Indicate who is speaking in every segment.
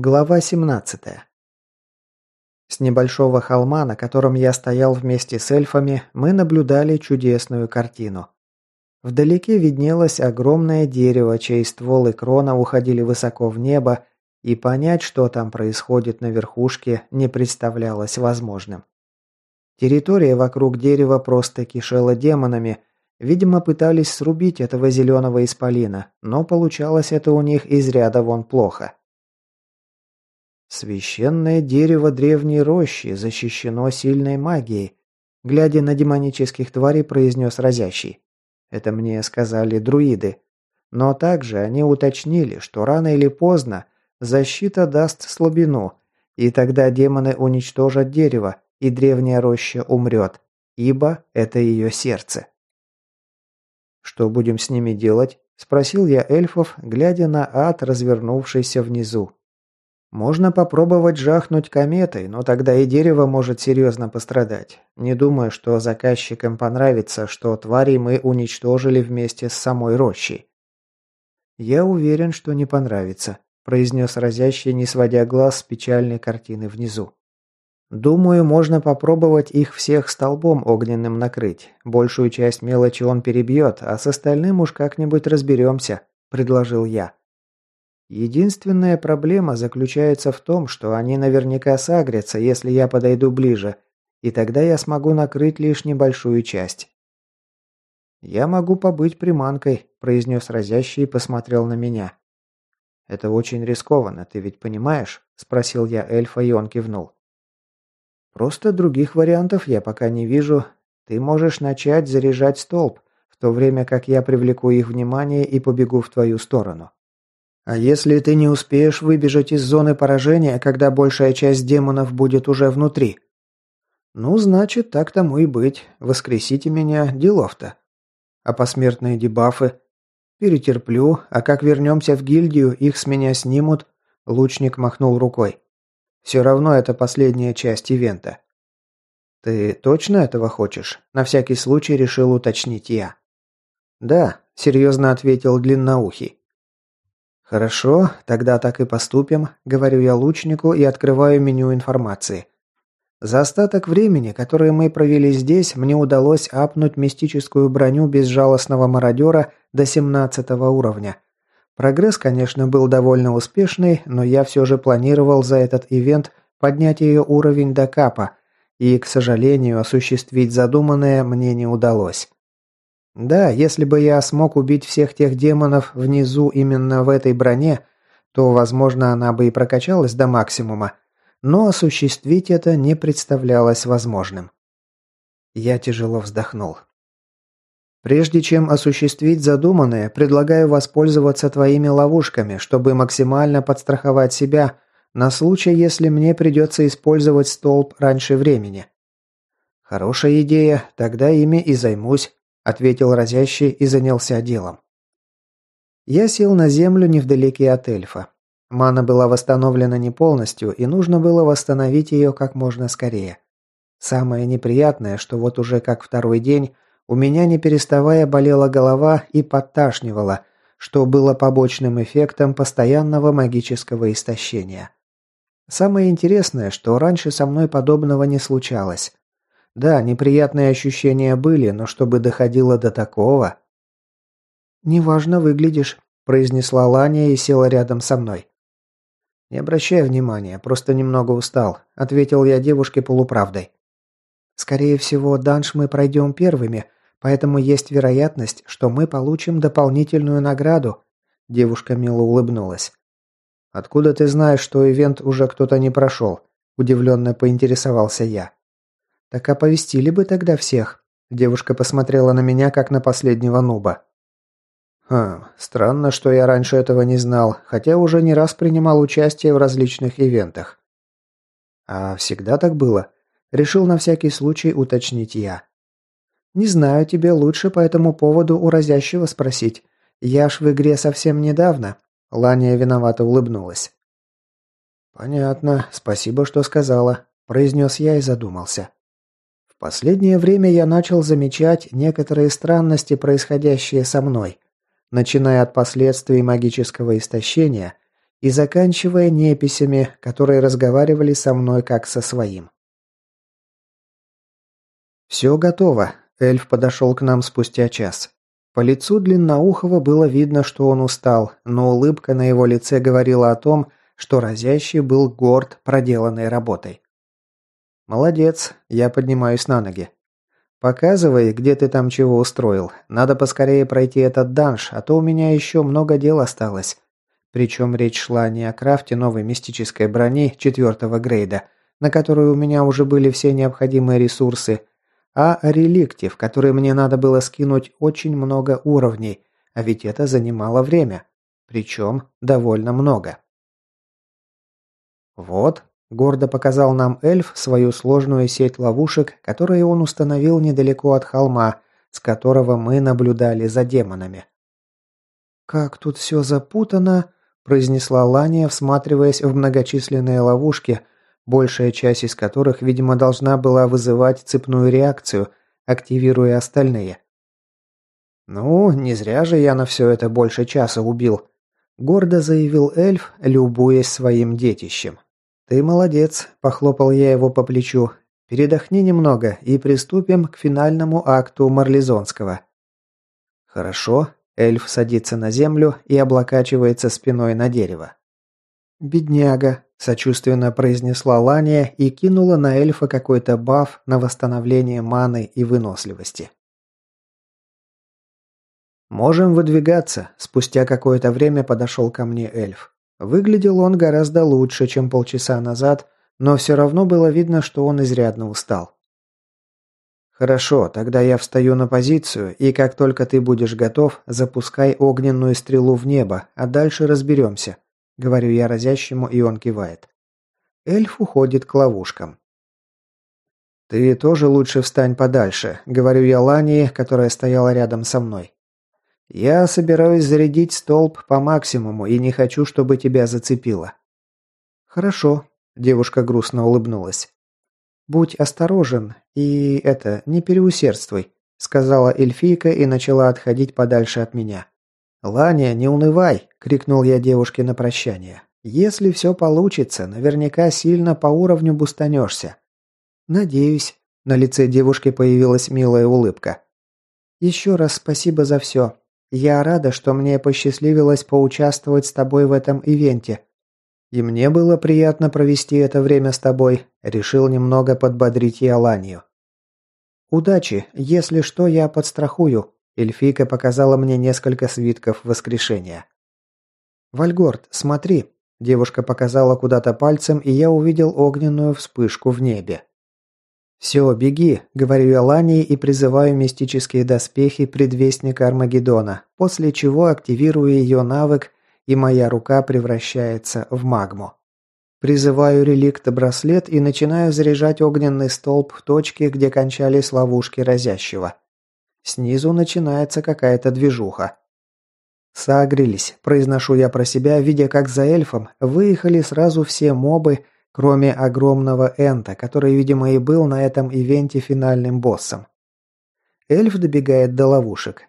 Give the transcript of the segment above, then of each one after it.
Speaker 1: Глава 17. С небольшого холма, на котором я стоял вместе с эльфами, мы наблюдали чудесную картину. Вдалеке виднелось огромное дерево, чей ствол и крона уходили высоко в небо, и понять, что там происходит на верхушке, не представлялось возможным. Территория вокруг дерева просто кишела демонами, видимо, пытались срубить этого зеленого исполина, но получалось это у них из ряда вон плохо. Священное дерево древней рощи защищено сильной магией, глядя на демонических тварей, произнес разящий. Это мне сказали друиды. Но также они уточнили, что рано или поздно защита даст слабину, и тогда демоны уничтожат дерево, и древняя роща умрет, ибо это ее сердце. «Что будем с ними делать?» – спросил я эльфов, глядя на ад, развернувшийся внизу. Можно попробовать жахнуть кометой, но тогда и дерево может серьезно пострадать. Не думаю, что заказчикам понравится, что твари мы уничтожили вместе с самой рощей. Я уверен, что не понравится, произнес разящий, не сводя глаз с печальной картины внизу. Думаю, можно попробовать их всех столбом огненным накрыть. Большую часть мелочи он перебьет, а с остальным уж как-нибудь разберемся, предложил я. Единственная проблема заключается в том, что они наверняка сагрятся, если я подойду ближе, и тогда я смогу накрыть лишь небольшую часть. «Я могу побыть приманкой», – произнес разящий и посмотрел на меня. «Это очень рискованно, ты ведь понимаешь?» – спросил я эльфа, и он кивнул. «Просто других вариантов я пока не вижу. Ты можешь начать заряжать столб, в то время как я привлеку их внимание и побегу в твою сторону. А если ты не успеешь выбежать из зоны поражения, когда большая часть демонов будет уже внутри? Ну, значит, так тому и быть. Воскресите меня, делов-то. А посмертные дебафы? Перетерплю, а как вернемся в гильдию, их с меня снимут. Лучник махнул рукой. Все равно это последняя часть ивента. Ты точно этого хочешь? На всякий случай решил уточнить я. Да, серьезно ответил длинноухий. «Хорошо, тогда так и поступим», – говорю я лучнику и открываю меню информации. За остаток времени, которое мы провели здесь, мне удалось апнуть мистическую броню безжалостного мародера до 17 уровня. Прогресс, конечно, был довольно успешный, но я все же планировал за этот ивент поднять ее уровень до капа, и, к сожалению, осуществить задуманное мне не удалось. Да, если бы я смог убить всех тех демонов внизу именно в этой броне, то, возможно, она бы и прокачалась до максимума, но осуществить это не представлялось возможным. Я тяжело вздохнул. Прежде чем осуществить задуманное, предлагаю воспользоваться твоими ловушками, чтобы максимально подстраховать себя на случай, если мне придется использовать столб раньше времени. Хорошая идея, тогда ими и займусь ответил разящий и занялся делом. Я сел на землю невдалеке от эльфа. Мана была восстановлена не полностью, и нужно было восстановить ее как можно скорее. Самое неприятное, что вот уже как второй день у меня не переставая болела голова и подташнивала, что было побочным эффектом постоянного магического истощения. Самое интересное, что раньше со мной подобного не случалось. Да, неприятные ощущения были, но чтобы доходило до такого... «Неважно выглядишь», – произнесла Ланя и села рядом со мной. «Не обращай внимания, просто немного устал», – ответил я девушке полуправдой. «Скорее всего, данж мы пройдем первыми, поэтому есть вероятность, что мы получим дополнительную награду», – девушка мило улыбнулась. «Откуда ты знаешь, что ивент уже кто-то не прошел?» – удивленно поинтересовался я. «Так оповестили бы тогда всех». Девушка посмотрела на меня, как на последнего нуба. «Хм, странно, что я раньше этого не знал, хотя уже не раз принимал участие в различных ивентах». «А всегда так было?» Решил на всякий случай уточнить я. «Не знаю, тебе лучше по этому поводу у разящего спросить. Я ж в игре совсем недавно». Ланя виновато улыбнулась. «Понятно. Спасибо, что сказала», – произнес я и задумался последнее время я начал замечать некоторые странности, происходящие со мной, начиная от последствий магического истощения и заканчивая неписями, которые разговаривали со мной как со своим. «Все готово», – эльф подошел к нам спустя час. По лицу Длинноухова было видно, что он устал, но улыбка на его лице говорила о том, что разящий был горд проделанной работой. «Молодец, я поднимаюсь на ноги. Показывай, где ты там чего устроил. Надо поскорее пройти этот данж, а то у меня еще много дел осталось». Причем речь шла не о крафте новой мистической брони четвертого грейда, на которую у меня уже были все необходимые ресурсы, а о реликте, в который мне надо было скинуть очень много уровней, а ведь это занимало время. Причем довольно много. «Вот», – гордо показал нам эльф свою сложную сеть ловушек, которые он установил недалеко от холма, с которого мы наблюдали за демонами. «Как тут все запутано», – произнесла Лания, всматриваясь в многочисленные ловушки, большая часть из которых, видимо, должна была вызывать цепную реакцию, активируя остальные. «Ну, не зря же я на все это больше часа убил», – гордо заявил эльф, любуясь своим детищем. «Ты молодец», – похлопал я его по плечу. «Передохни немного и приступим к финальному акту Марлезонского». «Хорошо». Эльф садится на землю и облокачивается спиной на дерево. «Бедняга», – сочувственно произнесла Лания и кинула на эльфа какой-то баф на восстановление маны и выносливости. «Можем выдвигаться», – спустя какое-то время подошел ко мне эльф. Выглядел он гораздо лучше, чем полчаса назад, но все равно было видно, что он изрядно устал. «Хорошо, тогда я встаю на позицию, и как только ты будешь готов, запускай огненную стрелу в небо, а дальше разберемся», — говорю я разящему, и он кивает. Эльф уходит к ловушкам. «Ты тоже лучше встань подальше», — говорю я Лании, которая стояла рядом со мной. «Я собираюсь зарядить столб по максимуму и не хочу, чтобы тебя зацепило». «Хорошо», – девушка грустно улыбнулась. «Будь осторожен и, это, не переусердствуй», – сказала эльфийка и начала отходить подальше от меня. «Ланя, не унывай!» – крикнул я девушке на прощание. «Если все получится, наверняка сильно по уровню бустанешься». «Надеюсь». На лице девушки появилась милая улыбка. «Еще раз спасибо за все. Я рада, что мне посчастливилось поучаствовать с тобой в этом ивенте. И мне было приятно провести это время с тобой. Решил немного подбодрить Яланию. Удачи. Если что, я подстрахую. Эльфийка показала мне несколько свитков воскрешения. Вальгорд, смотри. Девушка показала куда-то пальцем, и я увидел огненную вспышку в небе. «Все, беги», — говорю я Лании и призываю мистические доспехи предвестника Армагеддона, после чего активирую ее навык, и моя рука превращается в магму. Призываю реликт-браслет и начинаю заряжать огненный столб в точке, где кончались ловушки разящего. Снизу начинается какая-то движуха. «Согрелись», – произношу я про себя, видя, как за эльфом выехали сразу все мобы – Кроме огромного Энта, который, видимо, и был на этом ивенте финальным боссом. Эльф добегает до ловушек.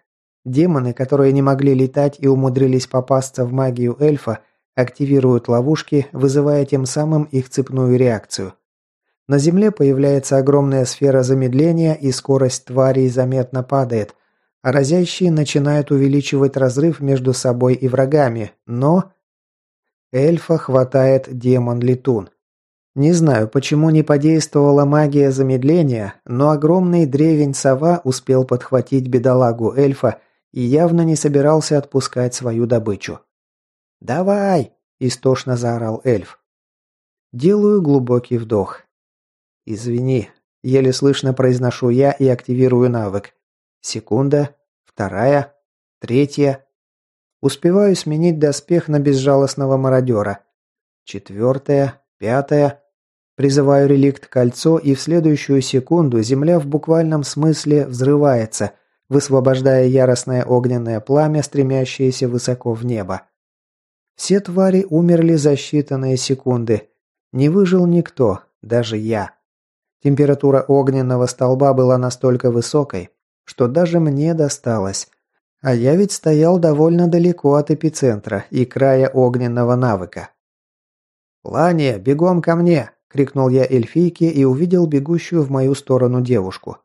Speaker 1: Демоны, которые не могли летать и умудрились попасться в магию эльфа, активируют ловушки, вызывая тем самым их цепную реакцию. На земле появляется огромная сфера замедления, и скорость тварей заметно падает, а разящие начинают увеличивать разрыв между собой и врагами, но... Эльфа хватает демон-летун. Не знаю, почему не подействовала магия замедления, но огромный древень-сова успел подхватить бедолагу эльфа и явно не собирался отпускать свою добычу. «Давай!» – истошно заорал эльф. Делаю глубокий вдох. «Извини», – еле слышно произношу я и активирую навык. Секунда, вторая, третья. Успеваю сменить доспех на безжалостного мародера. Четвертая, пятая. Призываю реликт кольцо, и в следующую секунду земля в буквальном смысле взрывается, высвобождая яростное огненное пламя, стремящееся высоко в небо. Все твари умерли за считанные секунды. Не выжил никто, даже я. Температура огненного столба была настолько высокой, что даже мне досталось. А я ведь стоял довольно далеко от эпицентра и края огненного навыка. «Лания, бегом ко мне!» – крикнул я эльфийке и увидел бегущую в мою сторону девушку.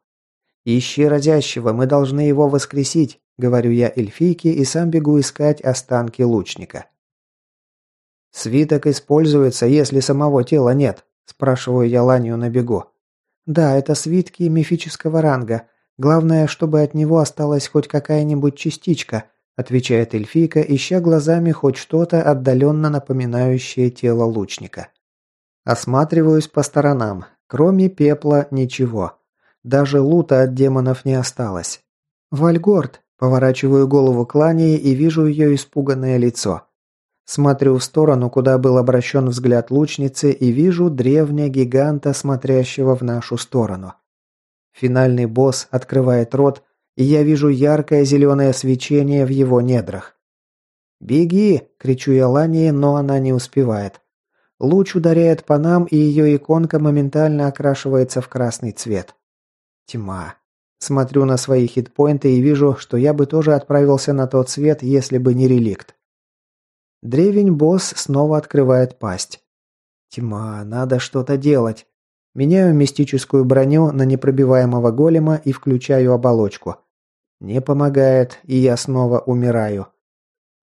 Speaker 1: «Ищи разящего, мы должны его воскресить», – говорю я эльфийке и сам бегу искать останки лучника. «Свиток используется, если самого тела нет», – спрашиваю я Ланию на бегу. «Да, это свитки мифического ранга. Главное, чтобы от него осталась хоть какая-нибудь частичка», – отвечает эльфийка, ища глазами хоть что-то отдаленно напоминающее тело лучника. Осматриваюсь по сторонам. Кроме пепла ничего. Даже лута от демонов не осталось. «Вальгорд!» – поворачиваю голову к Лании и вижу ее испуганное лицо. Смотрю в сторону, куда был обращен взгляд лучницы, и вижу древня гиганта, смотрящего в нашу сторону. Финальный босс открывает рот, и я вижу яркое зеленое свечение в его недрах. «Беги!» – кричу я Лании, но она не успевает. Луч ударяет по нам, и ее иконка моментально окрашивается в красный цвет. Тьма. Смотрю на свои хитпоинты и вижу, что я бы тоже отправился на тот свет, если бы не реликт. Древень-босс снова открывает пасть. Тьма, надо что-то делать. Меняю мистическую броню на непробиваемого голема и включаю оболочку. Не помогает, и я снова умираю.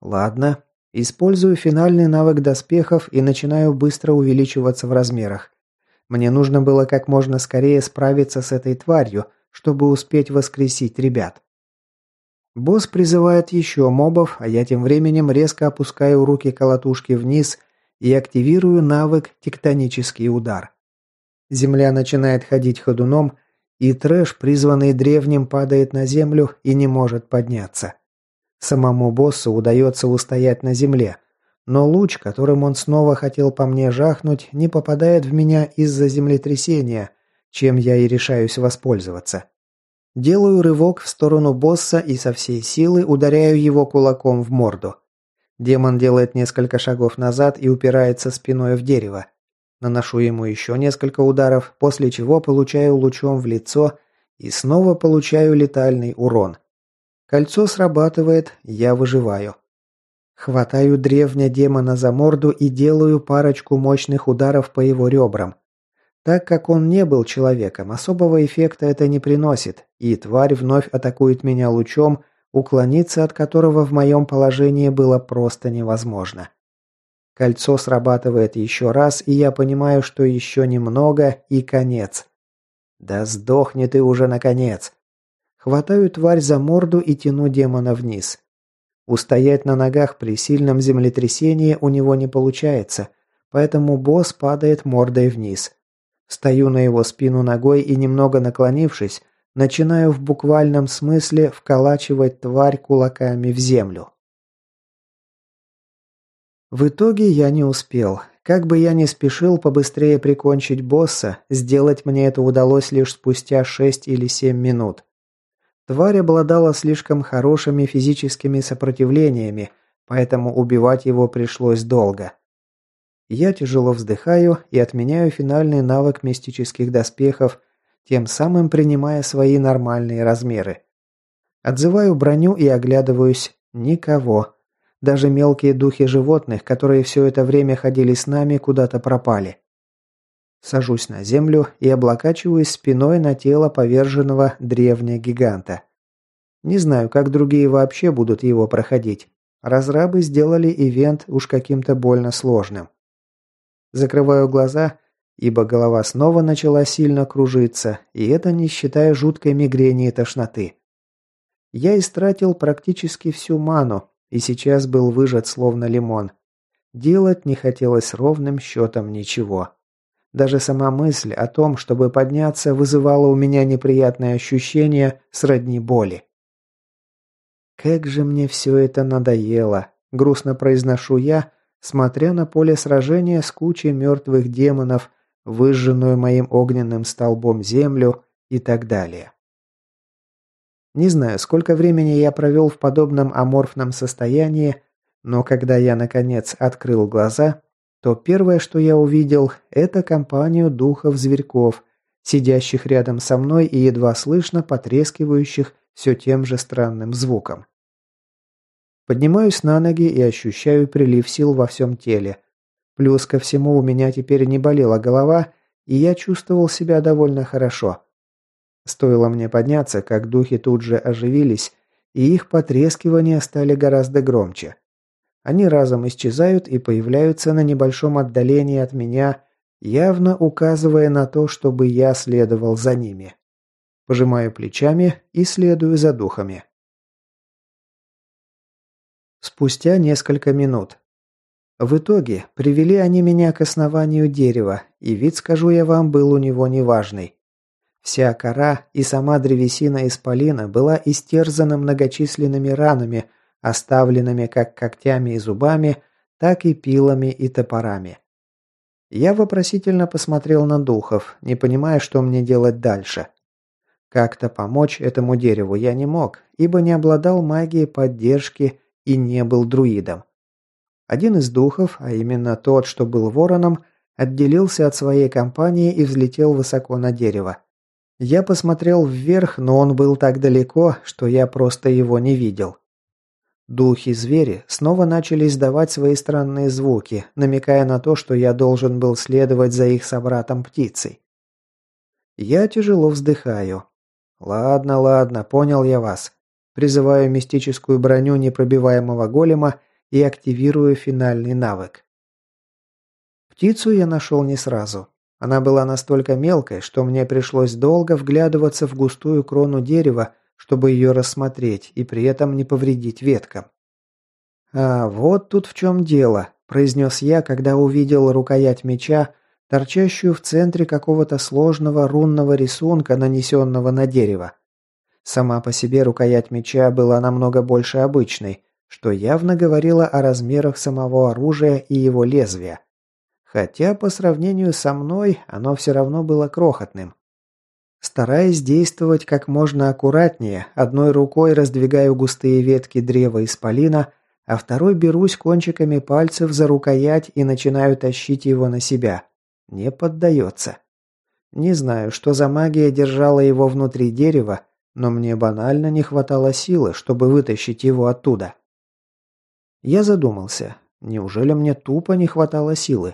Speaker 1: Ладно, использую финальный навык доспехов и начинаю быстро увеличиваться в размерах. Мне нужно было как можно скорее справиться с этой тварью, чтобы успеть воскресить ребят. Босс призывает еще мобов, а я тем временем резко опускаю руки колотушки вниз и активирую навык «Тектонический удар». Земля начинает ходить ходуном, и трэш, призванный древним, падает на землю и не может подняться. Самому боссу удается устоять на земле, но луч, которым он снова хотел по мне жахнуть, не попадает в меня из-за землетрясения, чем я и решаюсь воспользоваться. Делаю рывок в сторону босса и со всей силы ударяю его кулаком в морду. Демон делает несколько шагов назад и упирается спиной в дерево. Наношу ему еще несколько ударов, после чего получаю лучом в лицо и снова получаю летальный урон. Кольцо срабатывает, я выживаю. Хватаю древня демона за морду и делаю парочку мощных ударов по его ребрам. Так как он не был человеком, особого эффекта это не приносит, и тварь вновь атакует меня лучом, уклониться от которого в моем положении было просто невозможно. Кольцо срабатывает еще раз, и я понимаю, что еще немного и конец. Да сдохни ты уже наконец. Хватаю тварь за морду и тяну демона вниз. Устоять на ногах при сильном землетрясении у него не получается, поэтому босс падает мордой вниз. Стою на его спину ногой и, немного наклонившись, начинаю в буквальном смысле вколачивать тварь кулаками в землю. В итоге я не успел. Как бы я ни спешил побыстрее прикончить босса, сделать мне это удалось лишь спустя 6 или 7 минут. Тварь обладала слишком хорошими физическими сопротивлениями, поэтому убивать его пришлось долго. Я тяжело вздыхаю и отменяю финальный навык мистических доспехов, тем самым принимая свои нормальные размеры. Отзываю броню и оглядываюсь. Никого. Даже мелкие духи животных, которые все это время ходили с нами, куда-то пропали. Сажусь на землю и облокачиваюсь спиной на тело поверженного древнего гиганта. Не знаю, как другие вообще будут его проходить. Разрабы сделали ивент уж каким-то больно сложным. Закрываю глаза, ибо голова снова начала сильно кружиться, и это не считая жуткой мигрени и тошноты. Я истратил практически всю ману, и сейчас был выжат словно лимон. Делать не хотелось ровным счетом ничего. Даже сама мысль о том, чтобы подняться, вызывала у меня неприятное ощущение сродни боли. «Как же мне все это надоело!» – грустно произношу я, смотря на поле сражения с кучей мертвых демонов, выжженную моим огненным столбом землю и так далее. Не знаю, сколько времени я провел в подобном аморфном состоянии, но когда я, наконец, открыл глаза, то первое, что я увидел, это компанию духов-зверьков, сидящих рядом со мной и едва слышно потрескивающих все тем же странным звуком. Поднимаюсь на ноги и ощущаю прилив сил во всем теле. Плюс ко всему у меня теперь не болела голова, и я чувствовал себя довольно хорошо. Стоило мне подняться, как духи тут же оживились, и их потрескивания стали гораздо громче. Они разом исчезают и появляются на небольшом отдалении от меня, явно указывая на то, чтобы я следовал за ними. Пожимаю плечами и следую за духами. Спустя несколько минут. В итоге привели они меня к основанию дерева, и вид, скажу я вам, был у него неважный. Вся кора и сама древесина исполина была истерзана многочисленными ранами, оставленными как когтями и зубами, так и пилами и топорами. Я вопросительно посмотрел на духов, не понимая, что мне делать дальше. Как-то помочь этому дереву я не мог, ибо не обладал магией поддержки и не был друидом. Один из духов, а именно тот, что был вороном, отделился от своей компании и взлетел высоко на дерево. Я посмотрел вверх, но он был так далеко, что я просто его не видел. Духи-звери снова начали издавать свои странные звуки, намекая на то, что я должен был следовать за их собратом-птицей. Я тяжело вздыхаю. Ладно, ладно, понял я вас. Призываю мистическую броню непробиваемого голема и активирую финальный навык. Птицу я нашел не сразу. Она была настолько мелкой, что мне пришлось долго вглядываться в густую крону дерева, чтобы ее рассмотреть и при этом не повредить веткам. «А вот тут в чем дело», – произнес я, когда увидел рукоять меча, торчащую в центре какого-то сложного рунного рисунка, нанесенного на дерево. Сама по себе рукоять меча была намного больше обычной, что явно говорило о размерах самого оружия и его лезвия. Хотя по сравнению со мной оно все равно было крохотным. Стараясь действовать как можно аккуратнее, одной рукой раздвигаю густые ветки древа исполина, а второй берусь кончиками пальцев за рукоять и начинаю тащить его на себя. Не поддается. Не знаю, что за магия держала его внутри дерева, но мне банально не хватало силы, чтобы вытащить его оттуда. Я задумался, неужели мне тупо не хватало силы?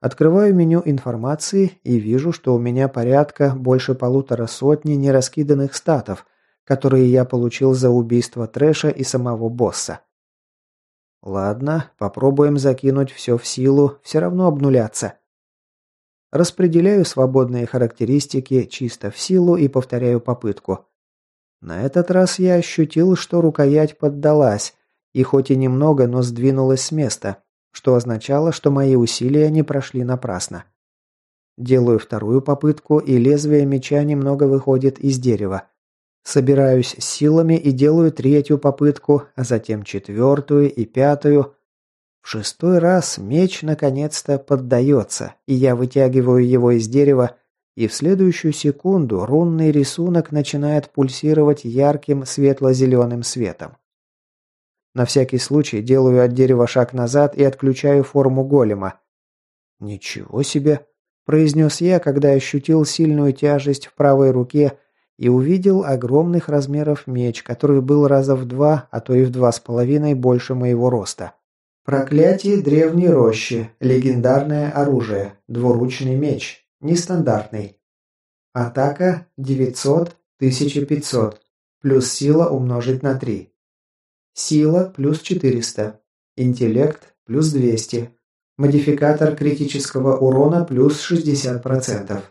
Speaker 1: Открываю меню информации и вижу, что у меня порядка больше полутора сотни нераскиданных статов, которые я получил за убийство Трэша и самого босса. Ладно, попробуем закинуть все в силу, все равно обнуляться. Распределяю свободные характеристики чисто в силу и повторяю попытку. На этот раз я ощутил, что рукоять поддалась, и хоть и немного, но сдвинулась с места, что означало, что мои усилия не прошли напрасно. Делаю вторую попытку, и лезвие меча немного выходит из дерева. Собираюсь силами и делаю третью попытку, а затем четвертую и пятую. В шестой раз меч наконец-то поддается, и я вытягиваю его из дерева и в следующую секунду рунный рисунок начинает пульсировать ярким светло-зеленым светом. На всякий случай делаю от дерева шаг назад и отключаю форму голема. «Ничего себе!» – произнес я, когда ощутил сильную тяжесть в правой руке и увидел огромных размеров меч, который был раза в два, а то и в два с половиной больше моего роста. Проклятие древней рощи. Легендарное оружие. Двуручный меч. Нестандартный. Атака 900-1500. Плюс сила умножить на 3. Сила плюс 400. Интеллект плюс 200. Модификатор критического урона плюс 60%.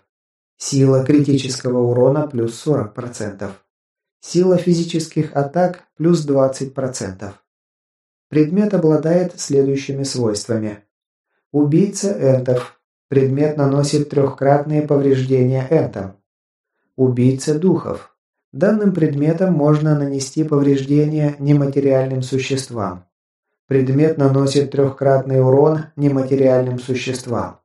Speaker 1: Сила критического урона плюс 40%. Сила физических атак плюс 20%. Предмет обладает следующими свойствами. Убийца энтов Предмет наносит трехкратные повреждения энтом. Убийца духов. Данным предметом можно нанести повреждения нематериальным существам. Предмет наносит трехкратный урон нематериальным существам.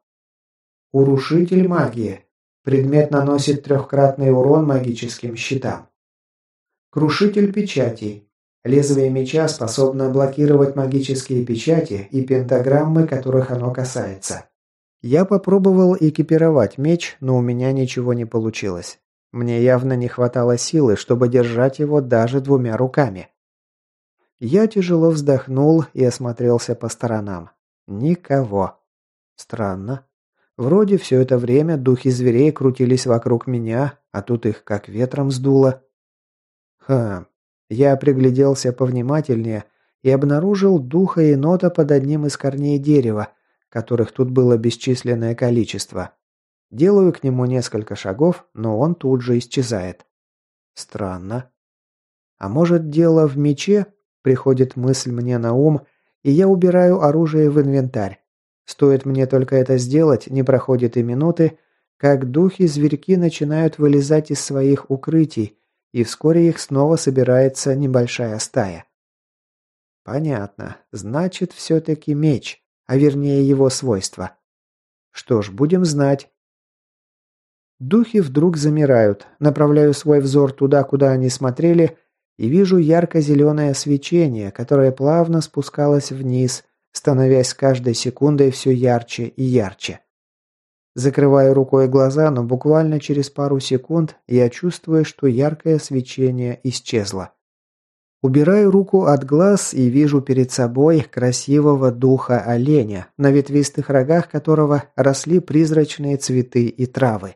Speaker 1: Урушитель магии. Предмет наносит трехкратный урон магическим щитам. Крушитель печатей. Лезвие меча способно блокировать магические печати и пентаграммы, которых оно касается. Я попробовал экипировать меч, но у меня ничего не получилось. Мне явно не хватало силы, чтобы держать его даже двумя руками. Я тяжело вздохнул и осмотрелся по сторонам. Никого. Странно. Вроде все это время духи зверей крутились вокруг меня, а тут их как ветром сдуло. Хм. Я пригляделся повнимательнее и обнаружил духа енота под одним из корней дерева, которых тут было бесчисленное количество. Делаю к нему несколько шагов, но он тут же исчезает. Странно. А может дело в мече? Приходит мысль мне на ум, и я убираю оружие в инвентарь. Стоит мне только это сделать, не проходит и минуты, как духи-зверьки начинают вылезать из своих укрытий, и вскоре их снова собирается небольшая стая. Понятно. Значит, все-таки меч, а вернее его свойства. Что ж, будем знать. Духи вдруг замирают. Направляю свой взор туда, куда они смотрели, и вижу ярко-зеленое свечение, которое плавно спускалось вниз, становясь каждой секундой все ярче и ярче. Закрываю рукой глаза, но буквально через пару секунд я чувствую, что яркое свечение исчезло. Убираю руку от глаз и вижу перед собой красивого духа оленя, на ветвистых рогах которого росли призрачные цветы и травы.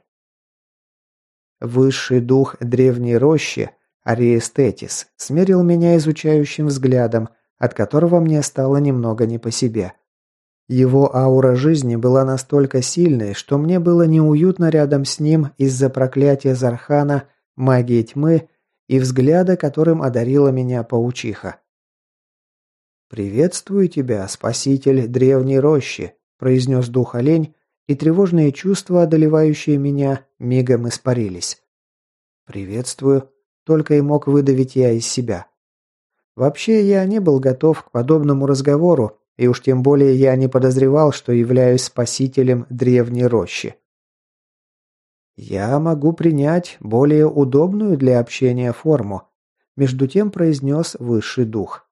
Speaker 1: Высший дух древней рощи, Ариэстетис, смерил меня изучающим взглядом, от которого мне стало немного не по себе. Его аура жизни была настолько сильной, что мне было неуютно рядом с ним из-за проклятия Зархана, магии тьмы и взгляда, которым одарила меня паучиха. «Приветствую тебя, спаситель древней рощи», – произнес дух олень, и тревожные чувства, одолевающие меня, мигом испарились. «Приветствую», – только и мог выдавить я из себя. Вообще, я не был готов к подобному разговору, и уж тем более я не подозревал, что являюсь спасителем древней рощи. «Я могу принять более удобную для общения форму», между тем произнес высший дух.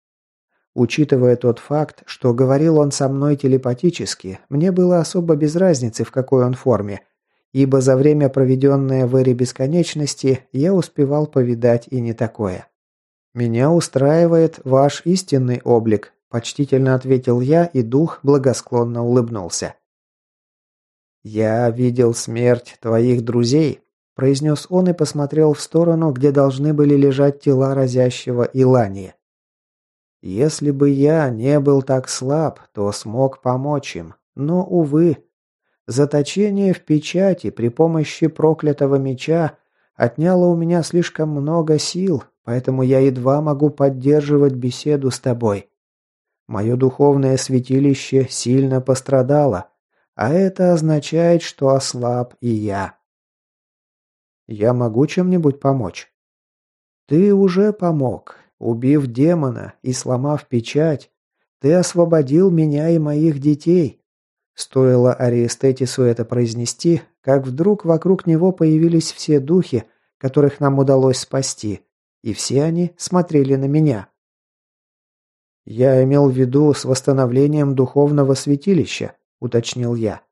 Speaker 1: Учитывая тот факт, что говорил он со мной телепатически, мне было особо без разницы, в какой он форме, ибо за время, проведенное в эре бесконечности, я успевал повидать и не такое. «Меня устраивает ваш истинный облик», – почтительно ответил я, и дух благосклонно улыбнулся. «Я видел смерть твоих друзей», – произнес он и посмотрел в сторону, где должны были лежать тела разящего Илания. «Если бы я не был так слаб, то смог помочь им, но, увы, заточение в печати при помощи проклятого меча отняло у меня слишком много сил, поэтому я едва могу поддерживать беседу с тобой. Мое духовное святилище сильно пострадало, а это означает, что ослаб и я. Я могу чем-нибудь помочь? Ты уже помог. Убив демона и сломав печать, ты освободил меня и моих детей. Стоило Ариэстетису это произнести, как вдруг вокруг него появились все духи, которых нам удалось спасти, и все они смотрели на меня. Я имел в виду с восстановлением духовного святилища. – уточнил я.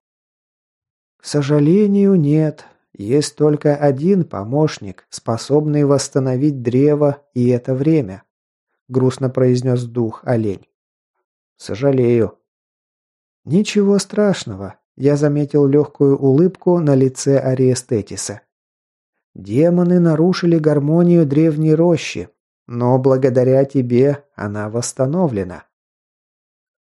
Speaker 1: «К сожалению, нет. Есть только один помощник, способный восстановить древо и это время», – грустно произнес дух олень. «Сожалею». «Ничего страшного», – я заметил легкую улыбку на лице Ариэстетиса. «Демоны нарушили гармонию древней рощи, но благодаря тебе она восстановлена».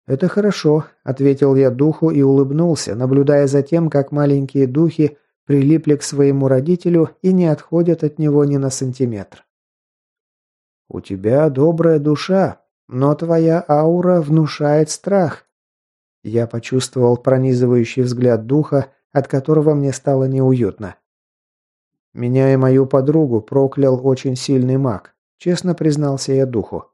Speaker 1: «Это хорошо», – ответил я духу и улыбнулся, наблюдая за тем, как маленькие духи прилипли к своему родителю и не отходят от него ни на сантиметр. «У тебя добрая душа, но твоя аура внушает страх». Я почувствовал пронизывающий взгляд духа, от которого мне стало неуютно. Меня и мою подругу проклял очень сильный маг, честно признался я духу.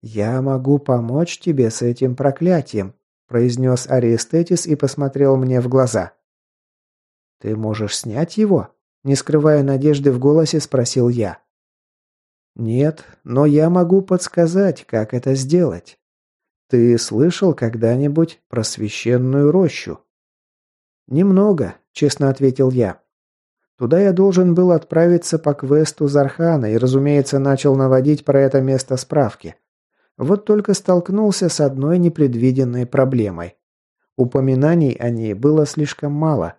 Speaker 1: «Я могу помочь тебе с этим проклятием», – произнес Ариэстетис и посмотрел мне в глаза. «Ты можешь снять его?» – не скрывая надежды в голосе, спросил я. «Нет, но я могу подсказать, как это сделать. Ты слышал когда-нибудь про священную рощу?» «Немного», – честно ответил я. Туда я должен был отправиться по квесту Зархана и, разумеется, начал наводить про это место справки. Вот только столкнулся с одной непредвиденной проблемой. Упоминаний о ней было слишком мало.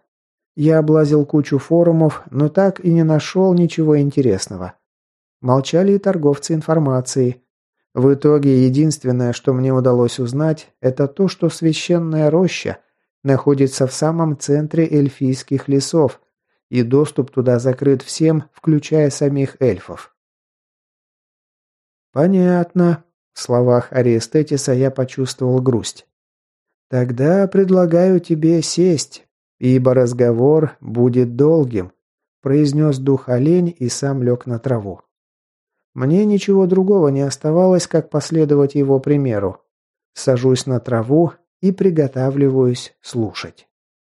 Speaker 1: Я облазил кучу форумов, но так и не нашел ничего интересного. Молчали и торговцы информацией. В итоге единственное, что мне удалось узнать, это то, что священная роща находится в самом центре эльфийских лесов, и доступ туда закрыт всем, включая самих эльфов. «Понятно», в словах Ариэстетиса я почувствовал грусть. «Тогда предлагаю тебе сесть, ибо разговор будет долгим», произнес дух олень и сам лег на траву. Мне ничего другого не оставалось, как последовать его примеру. Сажусь на траву и приготавливаюсь слушать.